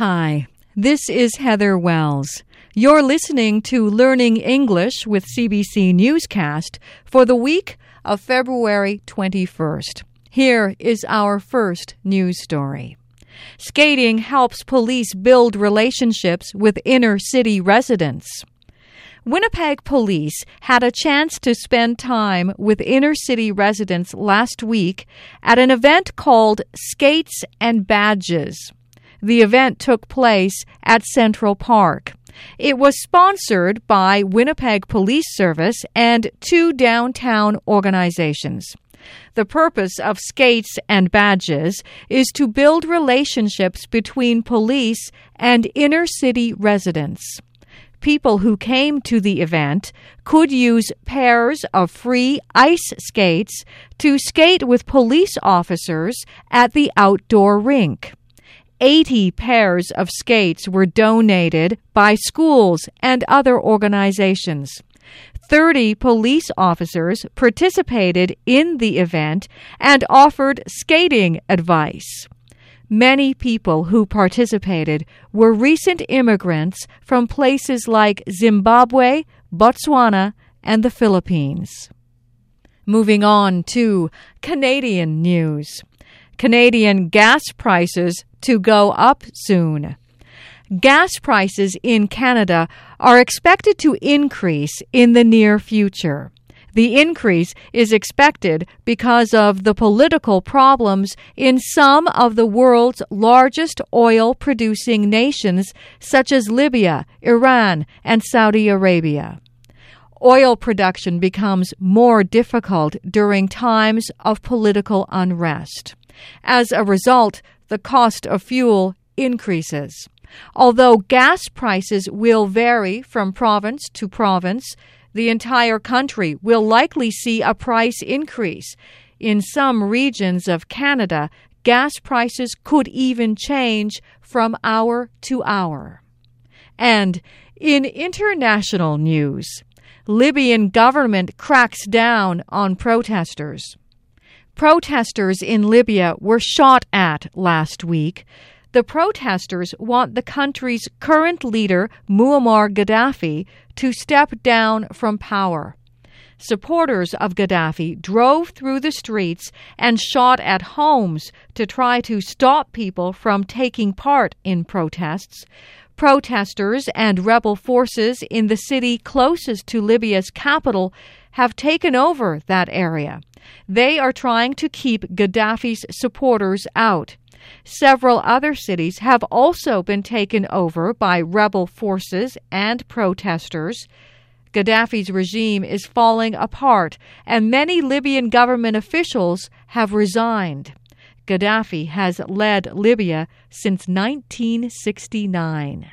Hi, this is Heather Wells. You're listening to Learning English with CBC Newscast for the week of February 21st. Here is our first news story. Skating helps police build relationships with inner city residents. Winnipeg police had a chance to spend time with inner city residents last week at an event called Skates and Badges. The event took place at Central Park. It was sponsored by Winnipeg Police Service and two downtown organizations. The purpose of Skates and Badges is to build relationships between police and inner city residents. People who came to the event could use pairs of free ice skates to skate with police officers at the outdoor rink. 80 pairs of skates were donated by schools and other organizations. 30 police officers participated in the event and offered skating advice. Many people who participated were recent immigrants from places like Zimbabwe, Botswana, and the Philippines. Moving on to Canadian news. Canadian gas prices to go up soon. Gas prices in Canada are expected to increase in the near future. The increase is expected because of the political problems in some of the world's largest oil producing nations, such as Libya, Iran, and Saudi Arabia. Oil production becomes more difficult during times of political unrest. As a result, the cost of fuel increases. Although gas prices will vary from province to province, the entire country will likely see a price increase. In some regions of Canada, gas prices could even change from hour to hour. And in international news, Libyan government cracks down on protesters. Protesters in Libya were shot at last week. The protesters want the country's current leader, Muammar Gaddafi, to step down from power. Supporters of Gaddafi drove through the streets and shot at homes to try to stop people from taking part in protests. Protesters and rebel forces in the city closest to Libya's capital have taken over that area. They are trying to keep Gaddafi's supporters out. Several other cities have also been taken over by rebel forces and protesters. Gaddafi's regime is falling apart, and many Libyan government officials have resigned. Gaddafi has led Libya since 1969.